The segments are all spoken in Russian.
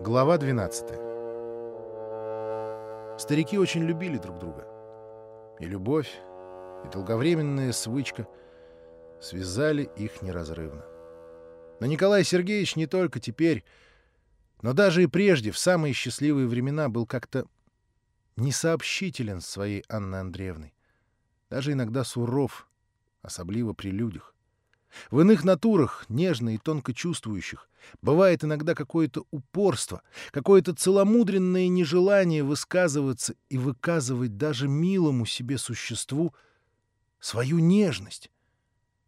Глава 12 Старики очень любили друг друга. И любовь, и долговременная свычка связали их неразрывно. Но Николай Сергеевич не только теперь, но даже и прежде, в самые счастливые времена, был как-то несообщителен своей Анной Андреевной. Даже иногда суров, особливо при людях. В иных натурах, нежно и тонко чувствующих, бывает иногда какое-то упорство, какое-то целомудренное нежелание высказываться и выказывать даже милому себе существу свою нежность.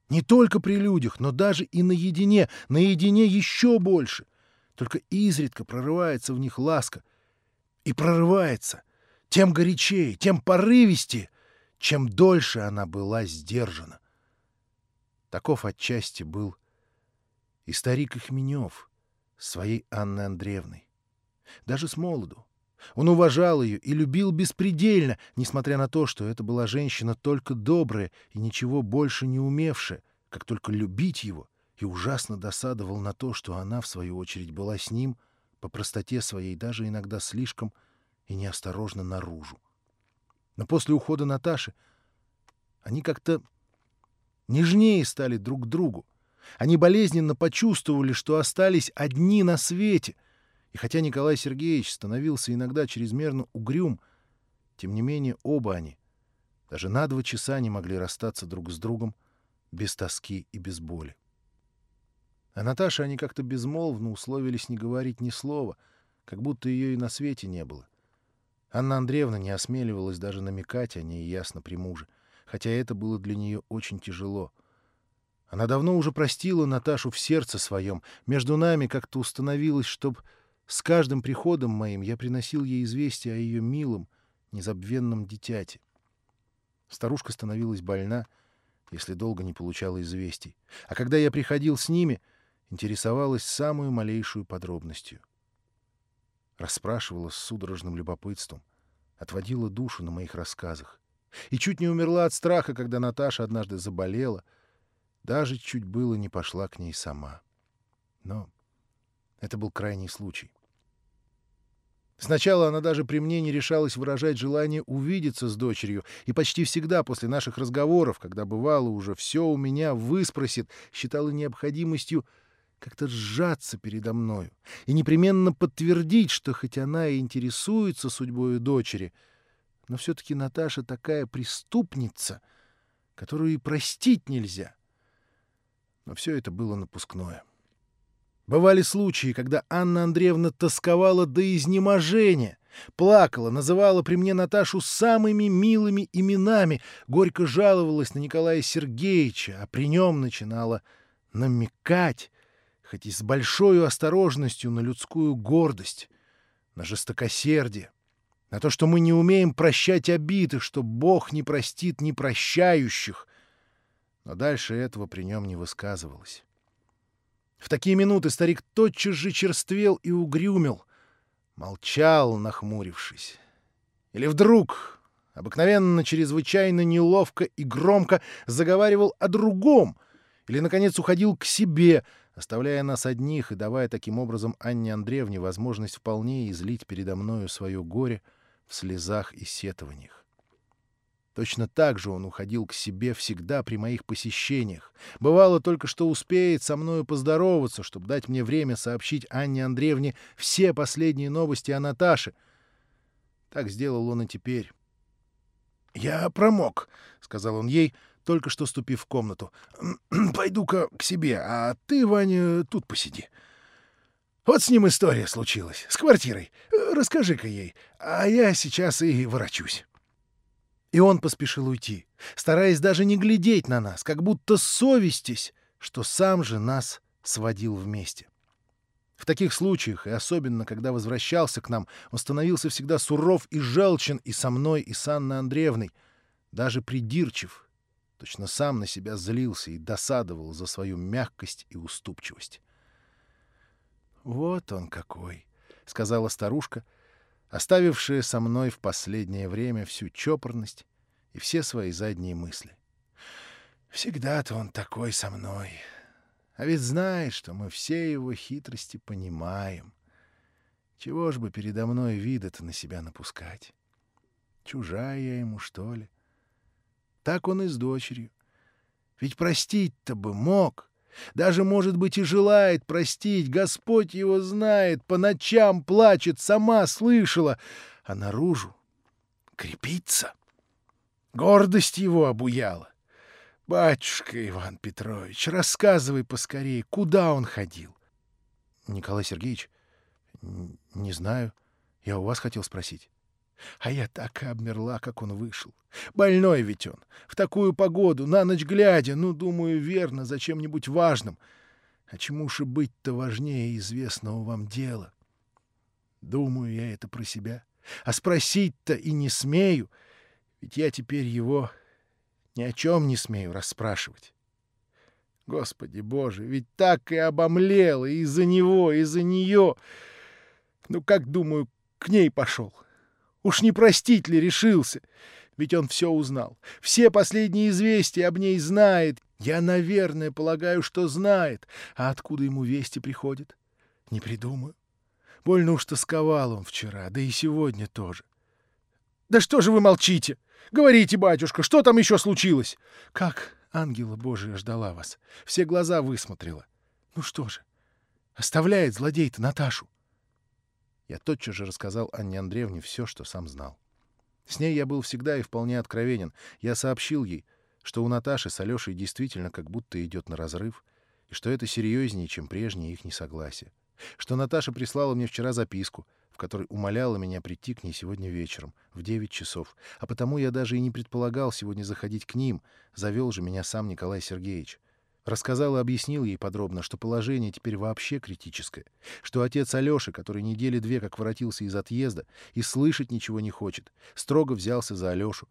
Не только при людях, но даже и наедине, наедине еще больше. Только изредка прорывается в них ласка. И прорывается. Тем горячее, тем порывистее, чем дольше она была сдержана. Таков отчасти был и старик Ихменев своей Анной Андреевной. Даже с молоду. Он уважал ее и любил беспредельно, несмотря на то, что это была женщина только добрая и ничего больше не умевшая, как только любить его, и ужасно досадовал на то, что она, в свою очередь, была с ним по простоте своей даже иногда слишком и неосторожно наружу. Но после ухода Наташи они как-то нежнее стали друг к другу. Они болезненно почувствовали, что остались одни на свете. И хотя Николай Сергеевич становился иногда чрезмерно угрюм, тем не менее оба они даже на два часа не могли расстаться друг с другом без тоски и без боли. А Наташе они как-то безмолвно условились не говорить ни слова, как будто ее и на свете не было. Анна Андреевна не осмеливалась даже намекать о ней ясно при муже — хотя это было для нее очень тяжело. Она давно уже простила Наташу в сердце своем. Между нами как-то установилось, чтоб с каждым приходом моим я приносил ей известие о ее милом, незабвенном дитяте. Старушка становилась больна, если долго не получала известий. А когда я приходил с ними, интересовалась самую малейшую подробностью. Расспрашивала с судорожным любопытством, отводила душу на моих рассказах. И чуть не умерла от страха, когда Наташа однажды заболела. Даже чуть было не пошла к ней сама. Но это был крайний случай. Сначала она даже при мне не решалась выражать желание увидеться с дочерью, и почти всегда после наших разговоров, когда бывало уже все у меня выспросит, считала необходимостью как-то сжаться передо мною и непременно подтвердить, что хоть она и интересуется судьбой дочери — но все-таки Наташа такая преступница, которую и простить нельзя. Но все это было напускное. Бывали случаи, когда Анна Андреевна тосковала до изнеможения, плакала, называла при мне Наташу самыми милыми именами, горько жаловалась на Николая Сергеевича, а при нем начинала намекать, хоть и с большой осторожностью, на людскую гордость, на жестокосердие на то, что мы не умеем прощать обиды, что Бог не простит непрощающих. Но дальше этого при нем не высказывалось. В такие минуты старик тотчас же черствел и угрюмил, молчал, нахмурившись. Или вдруг, обыкновенно чрезвычайно неловко и громко заговаривал о другом, или, наконец, уходил к себе, оставляя нас одних и давая таким образом Анне Андреевне возможность вполне излить передо мною свое горе — в слезах и сетованиях. Точно так же он уходил к себе всегда при моих посещениях. Бывало только, что успеет со мною поздороваться, чтобы дать мне время сообщить Анне Андреевне все последние новости о Наташе. Так сделал он и теперь. — Я промок, — сказал он ей, только что ступив в комнату. — Пойду-ка к себе, а ты, Ваня, тут посиди. — вот с ним история случилась, с квартирой. Расскажи-ка ей, а я сейчас и ворочусь». И он поспешил уйти, стараясь даже не глядеть на нас, как будто совестись, что сам же нас сводил вместе. В таких случаях, и особенно когда возвращался к нам, он становился всегда суров и желчен и со мной, и с Анной Андреевной, даже придирчив, точно сам на себя злился и досадовал за свою мягкость и уступчивость. «Вот он какой!» — сказала старушка, оставившая со мной в последнее время всю чопорность и все свои задние мысли. «Всегда-то он такой со мной. А ведь знает, что мы все его хитрости понимаем. Чего ж бы передо мной вида-то на себя напускать? Чужая я ему, что ли? Так он и с дочерью. Ведь простить-то бы мог. Даже, может быть, и желает простить. Господь его знает, по ночам плачет, сама слышала. А наружу крепится. Гордость его обуяла. Батюшка Иван Петрович, рассказывай поскорее, куда он ходил? Николай Сергеевич, не знаю. Я у вас хотел спросить. А я так и обмерла, как он вышел. Больной ведь он. В такую погоду, на ночь глядя, ну, думаю, верно, за чем-нибудь важным. А чему же быть-то важнее известного вам дела? Думаю я это про себя. А спросить-то и не смею, ведь я теперь его ни о чем не смею расспрашивать. Господи Боже, ведь так и обомлела из-за него, из-за нее. Ну, как, думаю, к ней пошел. Уж не простить ли решился? Ведь он все узнал. Все последние известия об ней знает. Я, наверное, полагаю, что знает. А откуда ему вести приходят? Не придумаю. Больно уж тосковал он вчера, да и сегодня тоже. Да что же вы молчите? Говорите, батюшка, что там еще случилось? Как ангела Божия ждала вас. Все глаза высмотрела. Ну что же, оставляет злодей-то Наташу. Я тотчас же рассказал Анне Андреевне все, что сам знал. С ней я был всегда и вполне откровенен. Я сообщил ей, что у Наташи с Алешей действительно как будто идет на разрыв, и что это серьезнее, чем прежнее их несогласие. Что Наташа прислала мне вчера записку, в которой умоляла меня прийти к ней сегодня вечером, в 9 часов, а потому я даже и не предполагал сегодня заходить к ним, завел же меня сам Николай Сергеевич. Рассказал и объяснил ей подробно, что положение теперь вообще критическое, что отец Алёши, который недели две как воротился из отъезда и слышать ничего не хочет, строго взялся за Алёшу.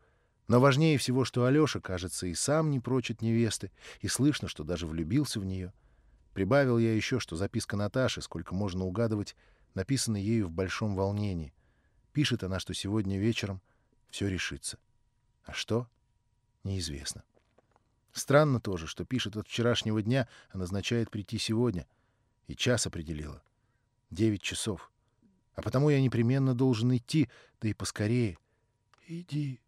Но важнее всего, что Алёша, кажется, и сам не прочит невесты, и слышно, что даже влюбился в нее. Прибавил я еще, что записка Наташи, сколько можно угадывать, написана ею в большом волнении. Пишет она, что сегодня вечером все решится. А что? Неизвестно. Странно тоже, что пишет от вчерашнего дня, а назначает прийти сегодня. И час определила. Девять часов. А потому я непременно должен идти, да и поскорее. — Иди,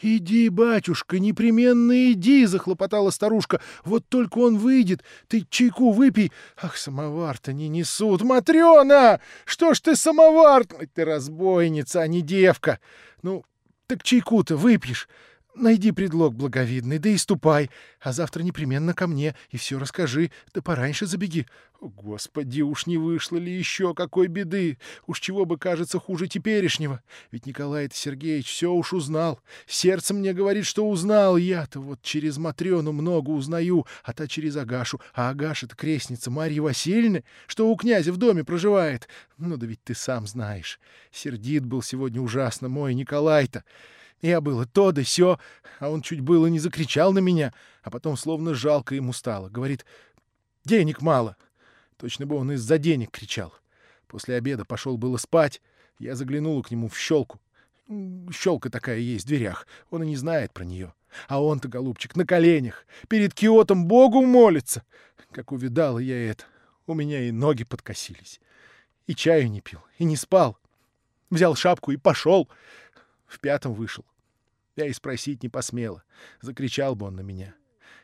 иди, батюшка, непременно иди, — захлопотала старушка. — Вот только он выйдет, ты чайку выпей. Ах, самовар-то не несут. Матрена! Что ж ты самовар? Ты разбойница, а не девка. Ну, так чайку-то выпьешь. Найди предлог благовидный, да и ступай, а завтра непременно ко мне и все расскажи, да пораньше забеги. Господи, уж не вышло ли еще какой беды? Уж чего бы, кажется, хуже теперешнего? Ведь Николай Сергеевич все уж узнал. Сердце мне говорит, что узнал. Я-то вот через Матрёну много узнаю, а та через Агашу. А Агаша-то крестница Марьи Васильевны, что у князя в доме проживает. Ну да ведь ты сам знаешь. Сердит был сегодня ужасно мой Николай-то. Я было то да сё, а он чуть было не закричал на меня, а потом словно жалко ему стало. Говорит, денег мало. Точно бы он из-за денег кричал. После обеда пошел было спать. Я заглянула к нему в щелку. Щелка такая есть в дверях. Он и не знает про нее. А он-то, голубчик, на коленях. Перед киотом Богу молится. Как увидала я это, у меня и ноги подкосились. И чаю не пил, и не спал. Взял шапку и пошел. В пятом вышел. Я и спросить не посмела. Закричал бы он на меня.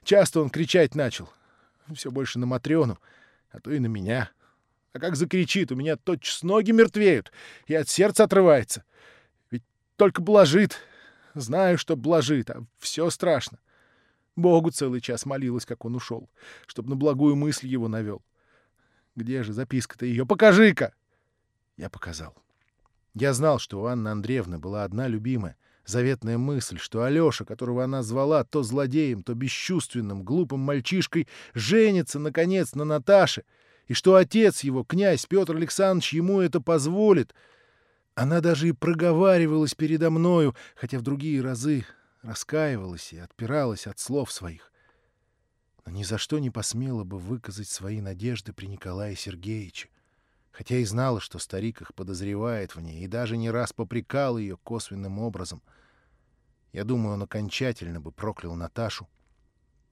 Часто он кричать начал. Все больше на Матрёну, а то и на меня. А как закричит, у меня тотчас ноги мертвеют, и от сердца отрывается. Ведь только блажит. Знаю, что блажит, а все страшно. Богу целый час молилась, как он ушел, чтобы на благую мысль его навел. Где же записка-то ее? Покажи-ка! Я показал. Я знал, что у Анны Андреевны была одна любимая, заветная мысль, что Алёша, которого она звала то злодеем, то бесчувственным, глупым мальчишкой, женится, наконец, на Наташе, и что отец его, князь Петр Александрович, ему это позволит. Она даже и проговаривалась передо мною, хотя в другие разы раскаивалась и отпиралась от слов своих. Но ни за что не посмела бы выказать свои надежды при Николае Сергеевиче хотя и знала, что старик их подозревает в ней, и даже не раз попрекал ее косвенным образом. Я думаю, он окончательно бы проклял Наташу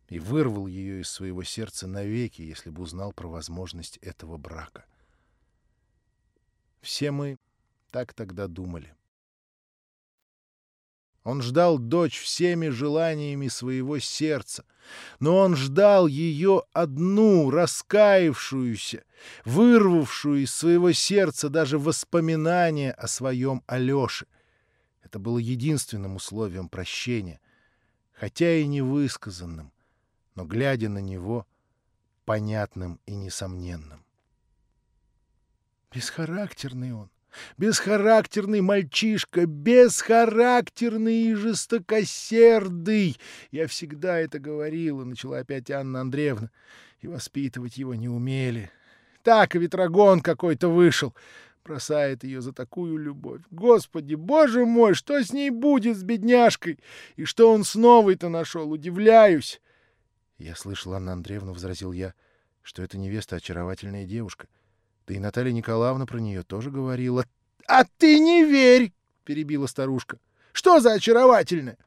и вырвал ее из своего сердца навеки, если бы узнал про возможность этого брака. Все мы так тогда думали. Он ждал дочь всеми желаниями своего сердца, но он ждал ее одну, раскаявшуюся, вырвавшую из своего сердца даже воспоминания о своем Алёше. Это было единственным условием прощения, хотя и невысказанным, но, глядя на него, понятным и несомненным. Бесхарактерный он, Бесхарактерный мальчишка, бесхарактерный и жестокосердый. Я всегда это говорила, начала опять Анна Андреевна, и воспитывать его не умели. Так и ветрогон какой-то вышел, бросает ее за такую любовь. Господи, боже мой, что с ней будет, с бедняжкой? И что он с новой-то нашел, удивляюсь. Я слышал, Анна Андреевна, — возразил я, — что эта невеста очаровательная девушка — да и Наталья Николаевна про нее тоже говорила. — А ты не верь! — перебила старушка. — Что за очаровательное?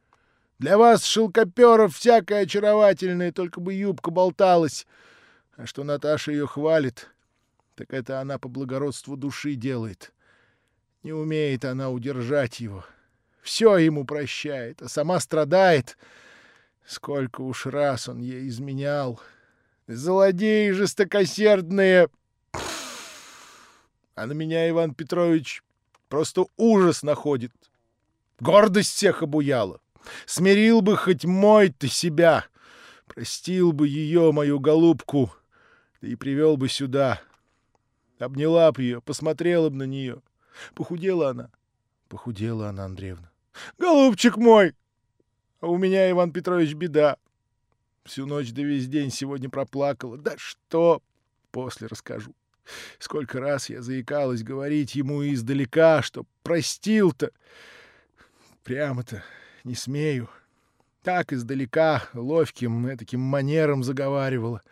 Для вас, шелкоперов, всякое очаровательное, только бы юбка болталась. А что Наташа ее хвалит, так это она по благородству души делает. Не умеет она удержать его. Все ему прощает, а сама страдает. Сколько уж раз он ей изменял. Злодеи жестокосердные! А на меня Иван Петрович просто ужас находит. Гордость всех обуяла. Смирил бы хоть мой ты себя, простил бы ее, мою голубку, да и привел бы сюда. Обняла бы ее, посмотрела бы на нее. Похудела она. Похудела она, Андреевна. Голубчик мой! А у меня, Иван Петрович, беда. Всю ночь да весь день сегодня проплакала. Да что? После расскажу. Сколько раз я заикалась говорить ему издалека, что простил-то. Прямо-то не смею. Так издалека, ловким, таким манером заговаривала.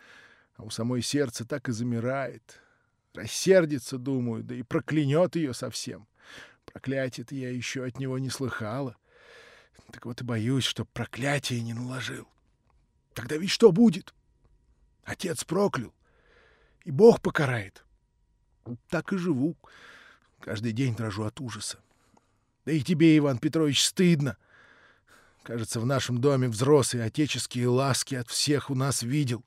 А у самой сердце так и замирает. Рассердится, думаю, да и проклянет ее совсем. Проклятие-то я еще от него не слыхала. Так вот и боюсь, что проклятие не наложил. Тогда ведь что будет? Отец проклял и Бог покарает. Так и живу. Каждый день дрожу от ужаса. Да и тебе, Иван Петрович, стыдно. Кажется, в нашем доме взрослые отеческие ласки от всех у нас видел.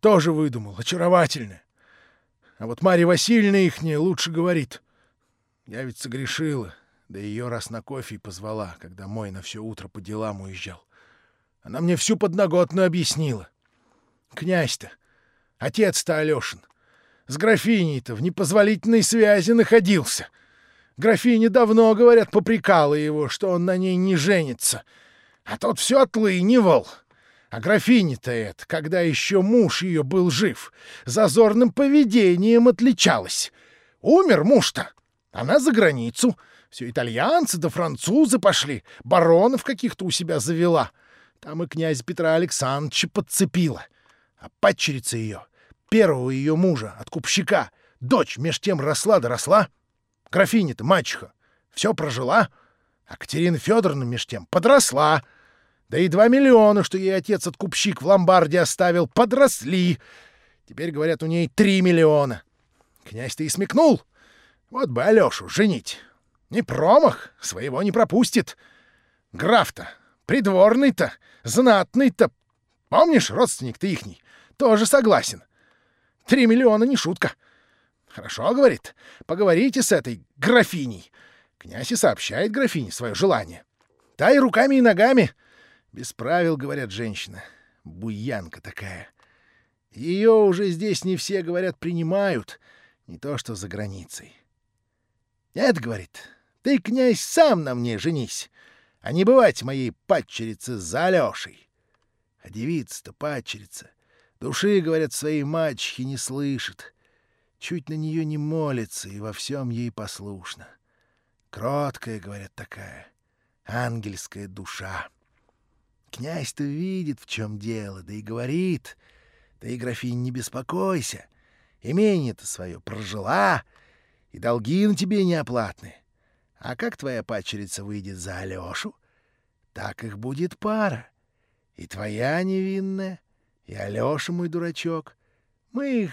Тоже выдумал, очаровательно. А вот Марья Васильевна ихняя лучше говорит. Я ведь согрешила, да ее раз на кофе позвала, когда мой на все утро по делам уезжал. Она мне всю подноготную объяснила. Князь-то, Отец-то Алешин. С графиней-то в непозволительной связи находился. Графиня давно, говорят, попрекала его, что он на ней не женится. А тот все отлынивал. А графиня-то это, когда еще муж ее был жив, зазорным поведением отличалась. Умер муж-то. Она за границу. Все итальянцы да французы пошли. Баронов каких-то у себя завела. Там и князь Петра Александровича подцепила. А падчерица ее первого ее мужа, от купщика. Дочь меж тем росла да росла. Графиня-то, мачеха, все прожила. А Катерина Федоровна меж тем подросла. Да и два миллиона, что ей отец от купщик в ломбарде оставил, подросли. Теперь, говорят, у ней три миллиона. Князь-то и смекнул. Вот бы Алешу женить. Не промах, своего не пропустит. Граф-то, придворный-то, знатный-то. Помнишь, родственник ты ихний? Тоже согласен. Три миллиона не шутка. Хорошо, говорит, поговорите с этой графиней. Князь и сообщает графине свое желание. Та и руками, и ногами. Без правил, говорят, женщина. Буянка такая. Ее уже здесь не все, говорят, принимают. Не то что за границей. Нет, говорит, ты, князь, сам на мне женись, а не бывать моей падчерице за Алешей. А девица-то падчерица — Души, говорят, своей мачехи не слышит. Чуть на нее не молится и во всем ей послушна. Кроткая, говорят, такая, ангельская душа. Князь-то видит, в чем дело, да и говорит. Да и, графинь, не беспокойся. Имение-то свое прожила, и долги на тебе неоплатны. А как твоя падчерица выйдет за Алешу, так их будет пара. И твоя невинная, и Алёша мой дурачок. Мы их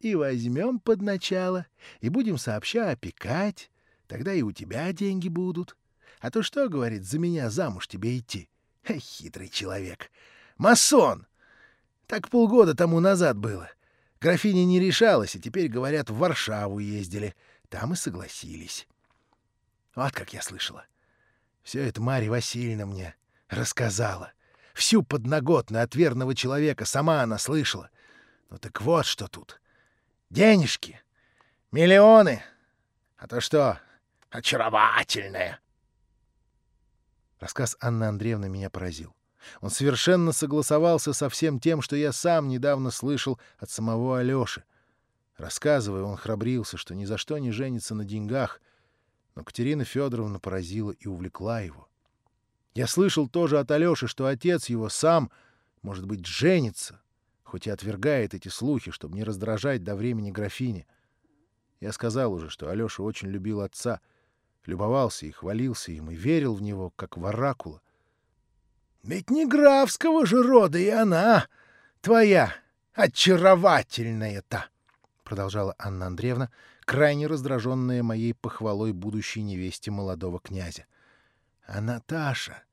и возьмем под начало, и будем сообща опекать, тогда и у тебя деньги будут. А то что, говорит, за меня замуж тебе идти? Ха, хитрый человек. Масон! Так полгода тому назад было. Графиня не решалась, и теперь, говорят, в Варшаву ездили. Там и согласились. Вот как я слышала. Все это Марья Васильевна мне рассказала. Всю подноготную от верного человека сама она слышала. Ну так вот что тут. Денежки. Миллионы. А то что? Очаровательное. Рассказ Анны Андреевны меня поразил. Он совершенно согласовался со всем тем, что я сам недавно слышал от самого Алёши. Рассказывая, он храбрился, что ни за что не женится на деньгах, но Катерина Федоровна поразила и увлекла его. Я слышал тоже от Алёши, что отец его сам, может быть, женится, хоть и отвергает эти слухи, чтобы не раздражать до времени графини. Я сказал уже, что Алёша очень любил отца, любовался и хвалился им, и верил в него, как в оракула. «Ведь не графского же рода и она, твоя очаровательная-то!» — продолжала Анна Андреевна, крайне раздраженная моей похвалой будущей невесте молодого князя. А Наташа...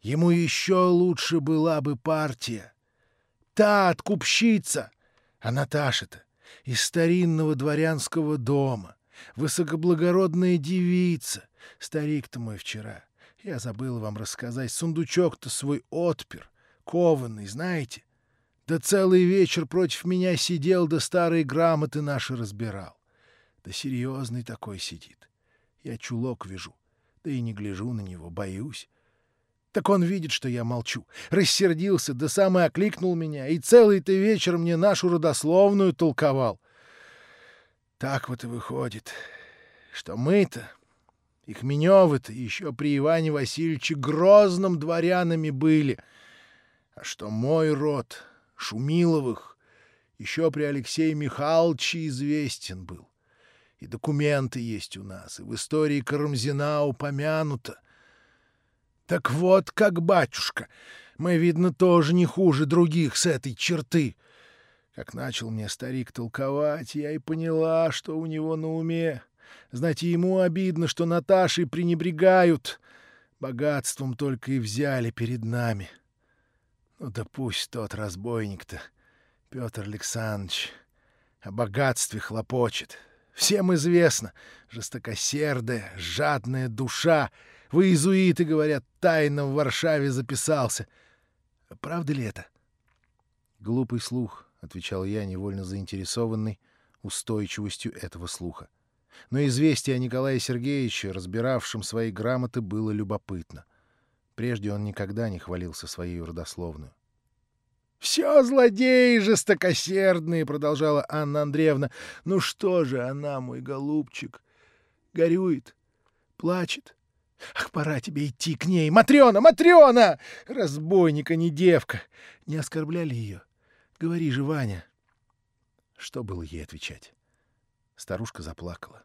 Ему еще лучше была бы партия. Та откупщица, а Наташа-то из старинного дворянского дома, высокоблагородная девица. Старик-то мой вчера, я забыл вам рассказать, сундучок-то свой отпер, кованный, знаете? Да целый вечер против меня сидел, да старые грамоты наши разбирал. Да серьезный такой сидит. Я чулок вижу да и не гляжу на него, боюсь. Так он видит, что я молчу. Рассердился, да сам и окликнул меня, и целый-то вечер мне нашу родословную толковал. Так вот и выходит, что мы-то, их Менёвы-то, еще при Иване Васильевиче Грозном дворянами были, а что мой род, Шумиловых, еще при Алексее Михайловиче известен был. И документы есть у нас, и в истории Карамзина упомянуто. Так вот, как батюшка, мы, видно, тоже не хуже других с этой черты. Как начал мне старик толковать, я и поняла, что у него на уме. Знаете, ему обидно, что Наташей пренебрегают. Богатством только и взяли перед нами. Ну да пусть тот разбойник-то, Петр Александрович, о богатстве хлопочет. Всем известно, жестокосердая, жадная душа. Вы, иезуиты, говорят, тайно в Варшаве записался. Правда ли это? Глупый слух, — отвечал я, невольно заинтересованный устойчивостью этого слуха. Но известие о Николае Сергеевиче, разбиравшем свои грамоты, было любопытно. Прежде он никогда не хвалился своей родословную. «Все злодеи жестокосердные», — продолжала Анна Андреевна. «Ну что же она, мой голубчик, горюет, плачет. Ах, пора тебе идти к ней. Матрена, Матрена! Разбойника, не девка. Не оскорбляли ее? Говори же, Ваня». Что было ей отвечать? Старушка заплакала.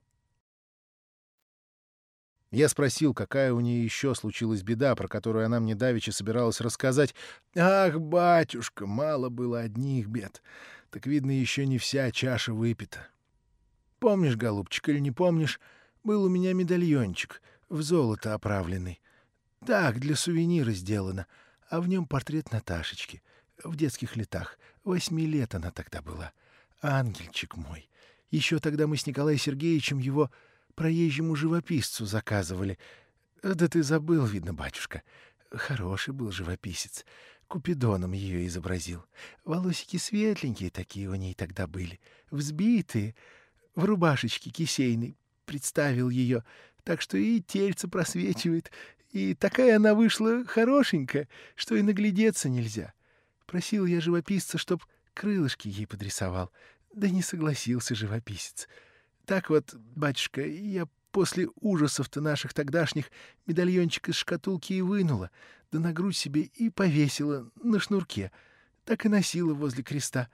Я спросил, какая у нее еще случилась беда, про которую она мне давеча собиралась рассказать. «Ах, батюшка, мало было одних бед. Так, видно, еще не вся чаша выпита. Помнишь, голубчик, или не помнишь, был у меня медальончик, в золото оправленный. Так, для сувенира сделано, а в нем портрет Наташечки, в детских летах. Восьми лет она тогда была. Ангельчик мой. Еще тогда мы с Николаем Сергеевичем его проезжему живописцу заказывали. Да ты забыл, видно, батюшка. Хороший был живописец. Купидоном ее изобразил. Волосики светленькие такие у ней тогда были, взбитые. В рубашечке кисейной представил ее, так что и тельце просвечивает, и такая она вышла хорошенькая, что и наглядеться нельзя. Просил я живописца, чтоб крылышки ей подрисовал, да не согласился живописец. Так вот, батюшка, я после ужасов-то наших тогдашних медальончик из шкатулки и вынула, да на грудь себе и повесила на шнурке. Так и носила возле креста.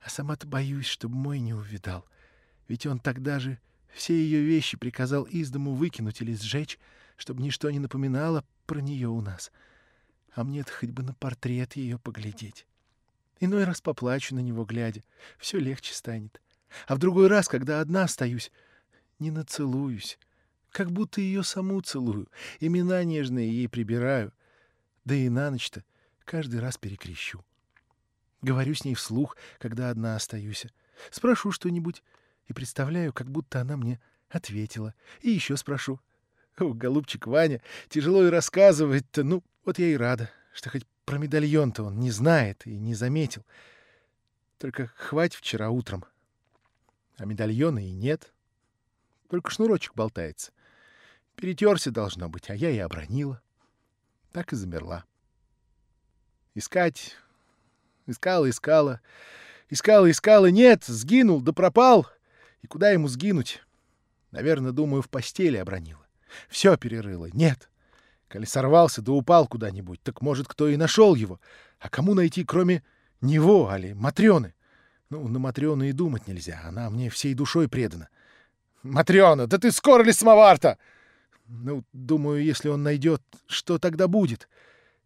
А сама-то боюсь, чтобы мой не увидал. Ведь он тогда же все ее вещи приказал из дому выкинуть или сжечь, чтобы ничто не напоминало про нее у нас. А мне-то хоть бы на портрет ее поглядеть. Иной раз поплачу на него, глядя. Все легче станет. А в другой раз, когда одна остаюсь, не нацелуюсь. Как будто ее саму целую, имена нежные ей прибираю. Да и на ночь-то каждый раз перекрещу. Говорю с ней вслух, когда одна остаюсь. Спрошу что-нибудь и представляю, как будто она мне ответила. И еще спрошу. О, голубчик Ваня, тяжело и рассказывать-то. Ну, вот я и рада, что хоть про медальон-то он не знает и не заметил. Только хвать вчера утром. А медальона и нет. Только шнурочек болтается. Перетерся должно быть, а я и обронила. Так и замерла. Искать. Искала, искала. Искала, искала. Нет, сгинул, да пропал. И куда ему сгинуть? Наверное, думаю, в постели обронила. Все перерыла. Нет. Коли сорвался да упал куда-нибудь, так, может, кто и нашел его. А кому найти, кроме него, али Матрёны? Ну, на Матрёну и думать нельзя. Она мне всей душой предана. Матрёна, да ты скоро ли самовар-то? Ну, думаю, если он найдет, что тогда будет?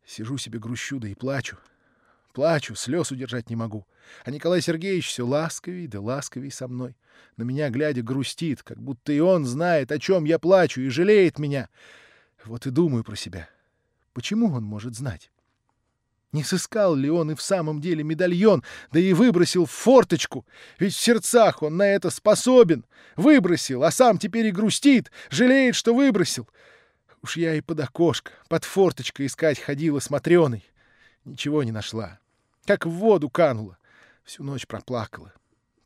Сижу себе грущу, да и плачу. Плачу, слез удержать не могу. А Николай Сергеевич все ласковей да ласковей со мной. На меня глядя грустит, как будто и он знает, о чем я плачу, и жалеет меня. Вот и думаю про себя. Почему он может знать? Не сыскал ли он и в самом деле медальон, да и выбросил в форточку? Ведь в сердцах он на это способен. Выбросил, а сам теперь и грустит, жалеет, что выбросил. Уж я и под окошко, под форточкой искать ходила с Матрёной. Ничего не нашла. Как в воду канула. Всю ночь проплакала.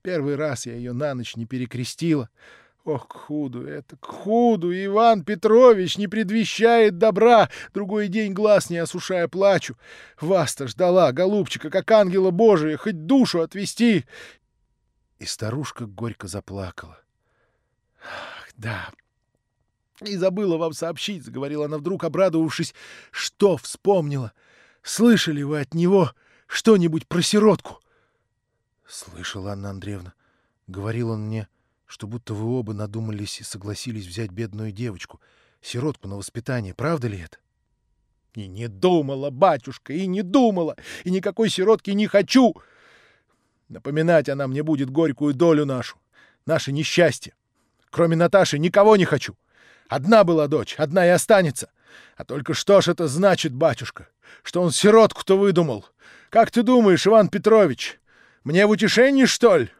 Первый раз я ее на ночь не перекрестила. Ох, к худу это, к худу! Иван Петрович не предвещает добра! Другой день глаз не осушая плачу. Вас-то ждала, голубчика, как ангела Божия, хоть душу отвести!» И старушка горько заплакала. «Ах, да, и забыла вам сообщить», — заговорила она вдруг, обрадовавшись. «Что вспомнила? Слышали вы от него что-нибудь про сиротку?» «Слышала, Анна Андреевна. Говорил он мне...» что будто вы оба надумались и согласились взять бедную девочку, сиротку на воспитание. Правда ли это? И не думала, батюшка, и не думала, и никакой сиротки не хочу. Напоминать она мне будет горькую долю нашу, наше несчастье. Кроме Наташи никого не хочу. Одна была дочь, одна и останется. А только что ж это значит, батюшка? Что он сиротку-то выдумал? Как ты думаешь, Иван Петрович? Мне в утешении, что ли?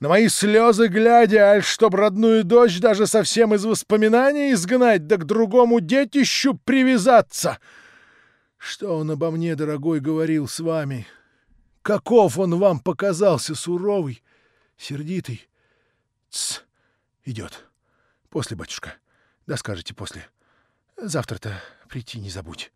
На мои слезы глядя, аль чтоб родную дочь даже совсем из воспоминаний изгнать, да к другому детищу привязаться. Что он обо мне, дорогой, говорил с вами? Каков он вам показался суровый, сердитый? Тсс, идет. После, батюшка. Да скажете после. Завтра-то прийти не забудь.